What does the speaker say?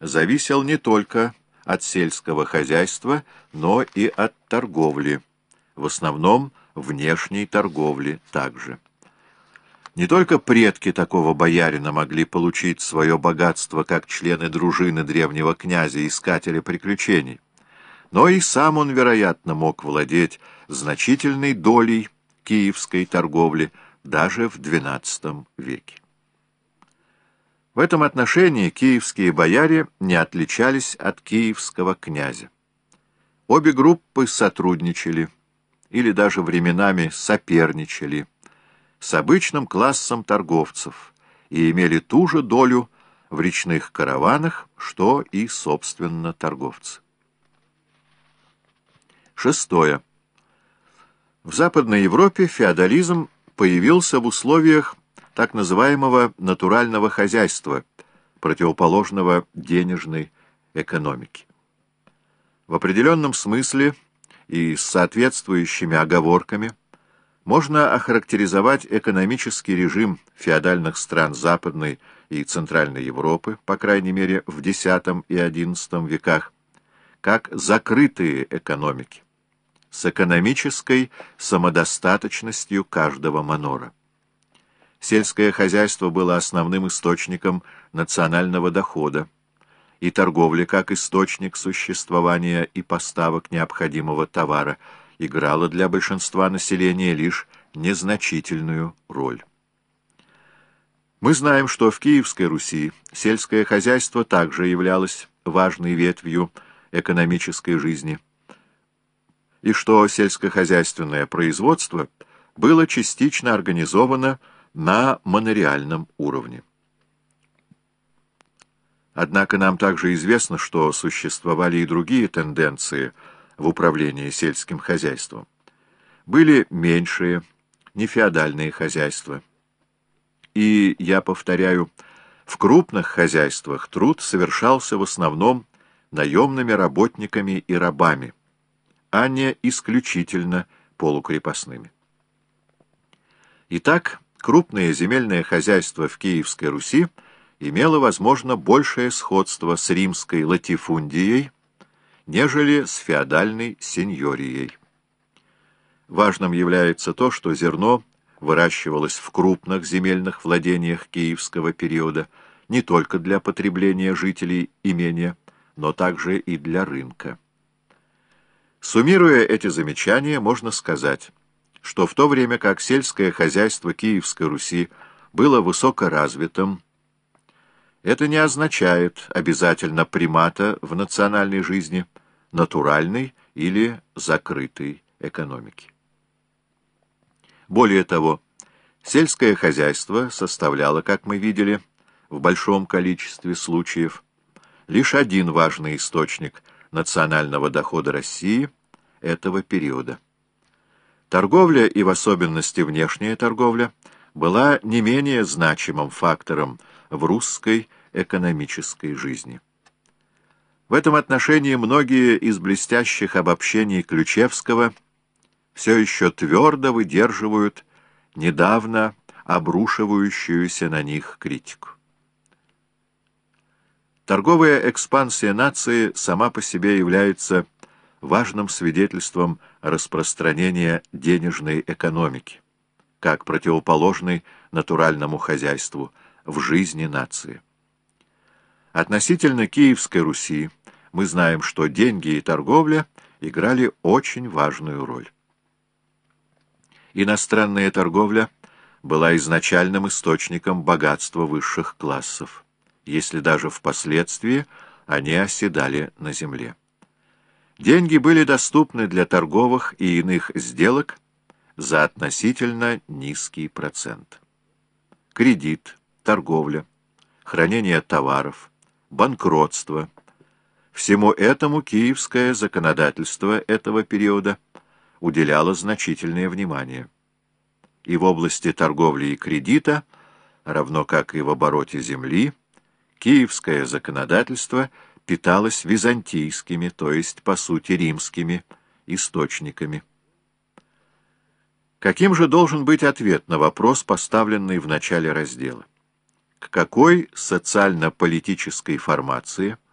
зависел не только от сельского хозяйства, но и от торговли, в основном внешней торговли также. Не только предки такого боярина могли получить свое богатство как члены дружины древнего князя-искателя приключений, но и сам он, вероятно, мог владеть значительной долей киевской торговли даже в XII веке. В этом отношении киевские бояре не отличались от киевского князя. Обе группы сотрудничали, или даже временами соперничали, с обычным классом торговцев и имели ту же долю в речных караванах, что и, собственно, торговцы. Шестое. В Западной Европе феодализм появился в условиях так называемого натурального хозяйства, противоположного денежной экономике. В определенном смысле и с соответствующими оговорками – можно охарактеризовать экономический режим феодальных стран Западной и Центральной Европы, по крайней мере в X и XI веках, как закрытые экономики, с экономической самодостаточностью каждого манора. Сельское хозяйство было основным источником национального дохода, и торговля как источник существования и поставок необходимого товара – играла для большинства населения лишь незначительную роль. Мы знаем, что в Киевской Руси сельское хозяйство также являлось важной ветвью экономической жизни, и что сельскохозяйственное производство было частично организовано на монореальном уровне. Однако нам также известно, что существовали и другие тенденции – в управлении сельским хозяйством. Были меньшие, нефеодальные хозяйства. И, я повторяю, в крупных хозяйствах труд совершался в основном наемными работниками и рабами, а не исключительно полукрепостными. Итак, крупное земельное хозяйство в Киевской Руси имело, возможно, большее сходство с римской латифундией, нежели с феодальной сеньорией. Важным является то, что зерно выращивалось в крупных земельных владениях киевского периода не только для потребления жителей имения, но также и для рынка. Суммируя эти замечания, можно сказать, что в то время как сельское хозяйство Киевской Руси было высокоразвитым, это не означает обязательно примата в национальной жизни, натуральной или закрытой экономики. Более того, сельское хозяйство составляло, как мы видели, в большом количестве случаев лишь один важный источник национального дохода России этого периода. Торговля и в особенности внешняя торговля была не менее значимым фактором в русской экономической жизни. В этом отношении многие из блестящих обобщений Ключевского все еще твердо выдерживают недавно обрушивающуюся на них критику. Торговая экспансия нации сама по себе является важным свидетельством распространения денежной экономики, как противоположной натуральному хозяйству в жизни нации. Относительно Киевской Руси мы знаем, что деньги и торговля играли очень важную роль. Иностранная торговля была изначальным источником богатства высших классов, если даже впоследствии они оседали на земле. Деньги были доступны для торговых и иных сделок за относительно низкий процент. Кредит, торговля, хранение товаров, банкротство – Всему этому киевское законодательство этого периода уделяло значительное внимание. И в области торговли и кредита, равно как и в обороте земли, киевское законодательство питалось византийскими, то есть, по сути, римскими источниками. Каким же должен быть ответ на вопрос, поставленный в начале раздела? К какой социально-политической формации –